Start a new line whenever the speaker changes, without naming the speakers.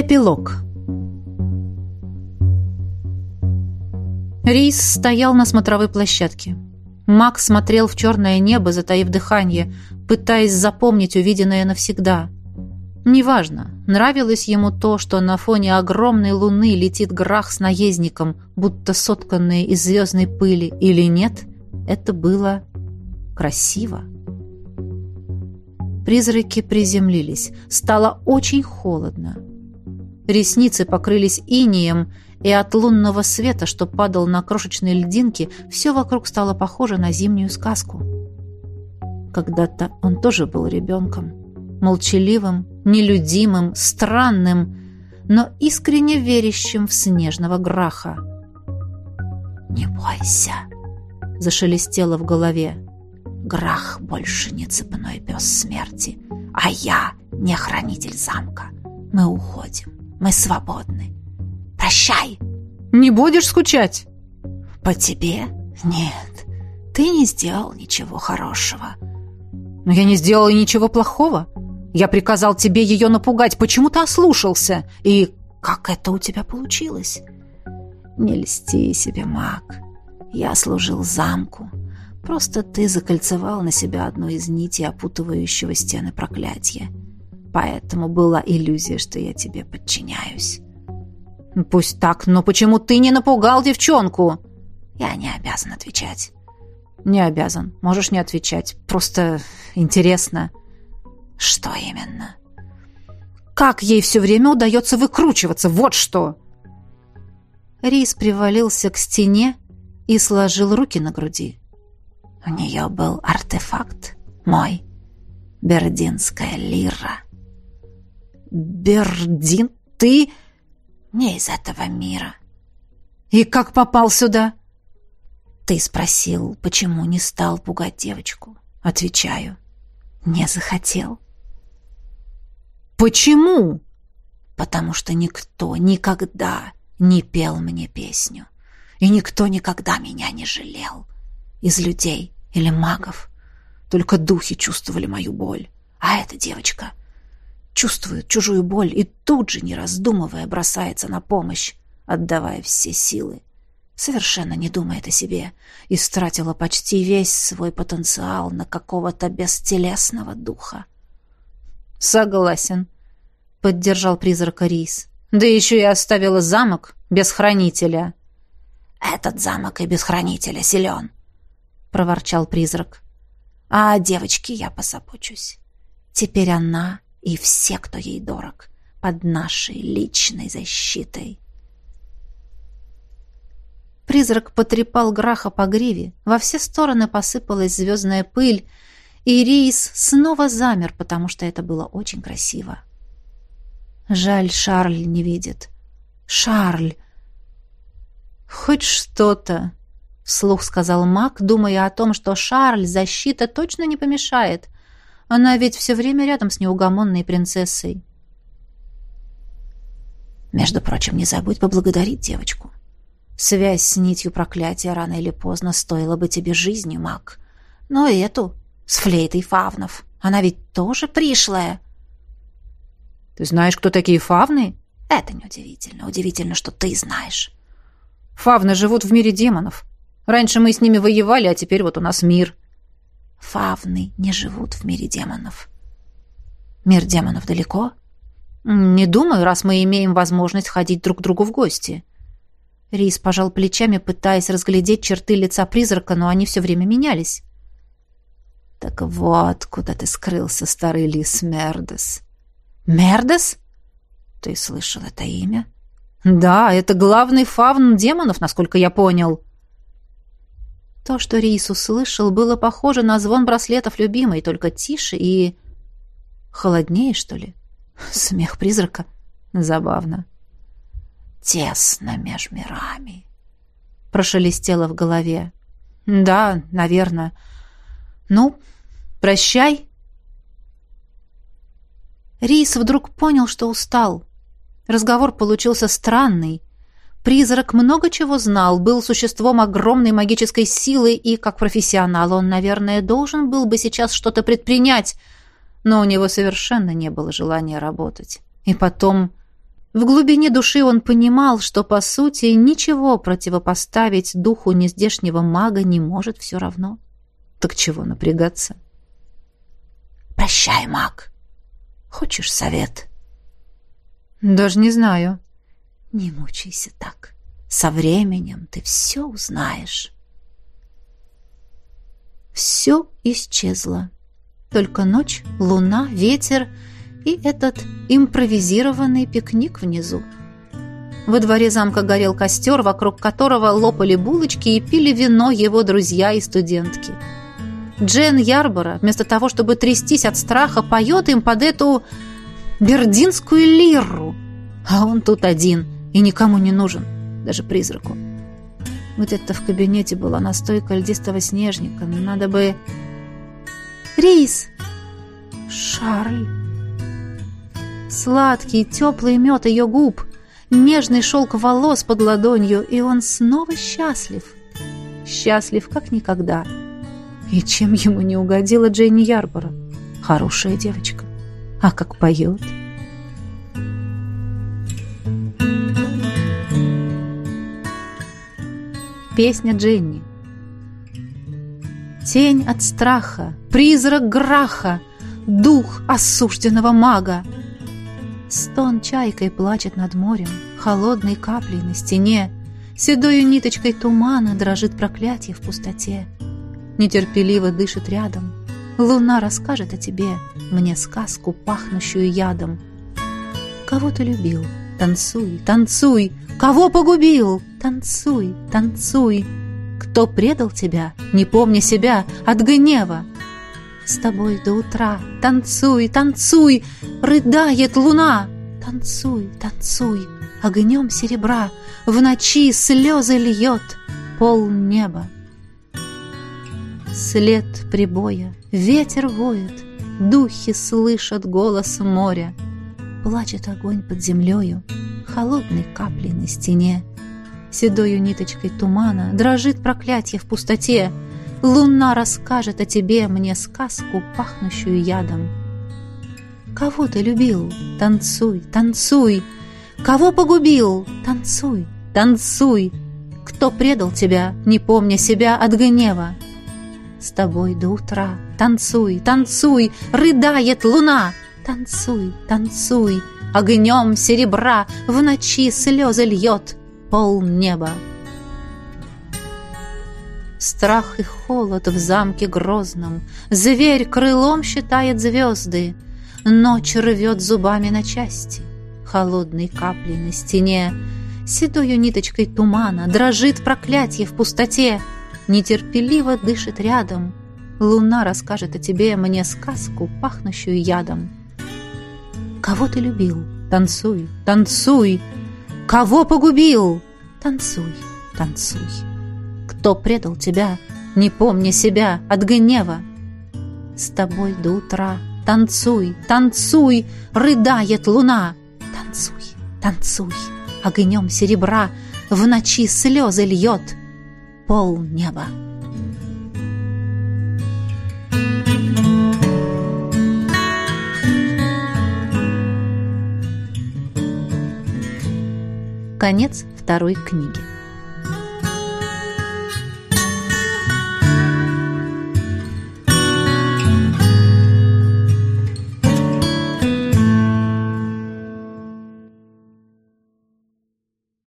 Эпилог Рис стоял на смотровой площадке. Макс смотрел в черное небо, затаив дыхание, пытаясь запомнить увиденное навсегда. Неважно, нравилось ему то, что на фоне огромной луны летит грах с наездником, будто сотканный из звездной пыли, или нет, это было красиво. Призраки приземлились. Стало очень холодно. Ресницы покрылись инеем, и от лунного света, что падал на крошечные льдинки, все вокруг стало похоже на зимнюю сказку. Когда-то он тоже был ребенком. Молчаливым, нелюдимым, странным, но искренне верящим в снежного граха. «Не бойся», — зашелестело в голове. Грах больше не цепной пес смерти, а я не хранитель замка. Мы уходим, мы свободны. Прощай.
Не будешь скучать?
По тебе? Нет, ты не сделал ничего хорошего.
Но я не сделал ничего плохого. Я приказал тебе ее напугать, почему ты ослушался? И
как это у тебя получилось? Не льсти себе, маг. Я служил замку, Просто ты закольцевал на себя одну из нитей, опутывающего стены проклятия. Поэтому была иллюзия, что я тебе подчиняюсь.
Пусть так, но почему ты не напугал девчонку?
Я не обязан отвечать.
Не обязан. Можешь не отвечать. Просто интересно.
Что именно?
Как ей все время удается выкручиваться? Вот что!
Рис привалился к стене и сложил руки на груди. У нее был артефакт мой. Бердинская лира.
Бердин? Ты?
Не из этого мира.
И как попал сюда?
Ты спросил, почему не стал пугать девочку. Отвечаю. Не захотел.
Почему?
Потому что никто никогда не пел мне песню. И никто никогда меня не жалел. — из людей или магов. Только духи чувствовали мою боль. А эта девочка чувствует чужую боль и тут же, не раздумывая, бросается на помощь, отдавая все силы. Совершенно не думает о себе, и стратила почти весь свой потенциал на какого-то бестелесного духа.
«Согласен», — поддержал призрак Рис. «Да еще и оставила замок без хранителя».
«Этот замок и без хранителя силен», — проворчал призрак. «А о девочке я позабочусь. Теперь она и все, кто ей дорог, под нашей личной защитой». Призрак потрепал Граха по гриве, во все стороны посыпалась звездная пыль, и Рис снова замер, потому что это было очень красиво. Жаль, Шарль не видит. Шарль!
Хоть что-то, вслух сказал Мак, думая о том, что Шарль защита точно не помешает. Она ведь все время рядом с неугомонной принцессой.
Между прочим, не забудь поблагодарить девочку. Связь с нитью проклятия рано или поздно стоила бы тебе жизни, Мак. Но эту, с флейтой фавнов, она ведь тоже пришлая.
Ты знаешь, кто такие фавны?
Это неудивительно. Удивительно, что ты знаешь.
Фавны живут в мире демонов. Раньше мы с ними воевали, а теперь вот у нас мир.
Фавны не живут в мире демонов. Мир демонов далеко?
Не думаю, раз мы имеем возможность ходить друг к другу в гости. Рис пожал плечами, пытаясь разглядеть черты лица призрака, но они все время менялись.
Так вот, куда ты скрылся, старый лис Мердес.
Мердес?
Ты слышал это имя?
Да, это главный фавн демонов, насколько я понял.
То, что Рейс услышал, было похоже на звон браслетов любимой, только тише и... холоднее, что ли? Смех призрака. Забавно. «Тесно меж мирами», — прошелестело в голове.
«Да, наверное. Ну, прощай».
Рис вдруг понял, что устал. Разговор получился странный, Призрак много чего знал, был существом огромной магической силы, и, как профессионал, он, наверное, должен был бы сейчас что-то предпринять, но у него совершенно не было желания работать. И потом, В глубине души он понимал, что, по сути, ничего противопоставить духу нездешнего мага не может все равно. Так чего напрягаться?
«Прощай, маг. Хочешь совет?»
«Даже не знаю».
«Не мучайся так. Со временем ты все узнаешь». Все исчезло. Только ночь, луна, ветер и этот импровизированный пикник внизу. Во дворе замка горел костер, вокруг которого лопали булочки и пили вино его друзья и студентки. Джен Ярбора, вместо того, чтобы трястись от страха, поет им под эту бердинскую лиру. А он тут один и никому не нужен, даже призраку. Где-то в кабинете была настойка льдистого снежника. Надо бы... Рис! Шарль! Сладкий, теплый мед ее губ, нежный шелк волос под ладонью, и он снова счастлив. Счастлив, как никогда. И чем ему не угодила Дженни Ярбора? Хорошая девочка. А как поет? Песня Дженни. Тень от страха, призрак Граха, дух осужденного мага. Стон чайкой плачет над морем, холодной каплей на стене, седою ниточкой тумана дрожит проклятие в пустоте. Нетерпеливо дышит рядом. Луна расскажет о тебе, мне сказку, пахнущую ядом. Кого ты любил? Танцуй, танцуй! Кого погубил? Танцуй, танцуй! Кто предал тебя, не помня себя, от гнева? С тобой до утра. Танцуй, танцуй, рыдает луна. Танцуй, танцуй, огнем серебра В ночи слезы льет пол неба. След прибоя, ветер воет, Духи слышат голос моря. Плачет огонь под землею, Холодной каплей на стене. Седою ниточкой тумана Дрожит проклятие в пустоте — Луна расскажет о тебе мне сказку, пахнущую ядом. Кого ты любил? Танцуй, танцуй. Кого погубил? Танцуй, танцуй. Кто предал тебя, не помня себя от гнева? С тобой до утра. Танцуй, танцуй, рыдает луна. Танцуй, танцуй, огнем серебра в ночи слезы льет пол неба. Страх и холод в замке грозном, Зверь крылом считает звезды, Ночь рвет зубами на части, Холодной каплей на стене, Седою ниточкой тумана Дрожит проклятие в пустоте, Нетерпеливо дышит рядом. Луна расскажет о тебе мне сказку, пахнущую ядом. Кого ты любил? Танцуй, танцуй! Кого погубил? Танцуй, танцуй кто предал тебя, не помня себя от гнева. С тобой до утра танцуй, танцуй, рыдает луна. Танцуй, танцуй, огнем серебра в ночи слезы льет пол неба. Конец второй книги.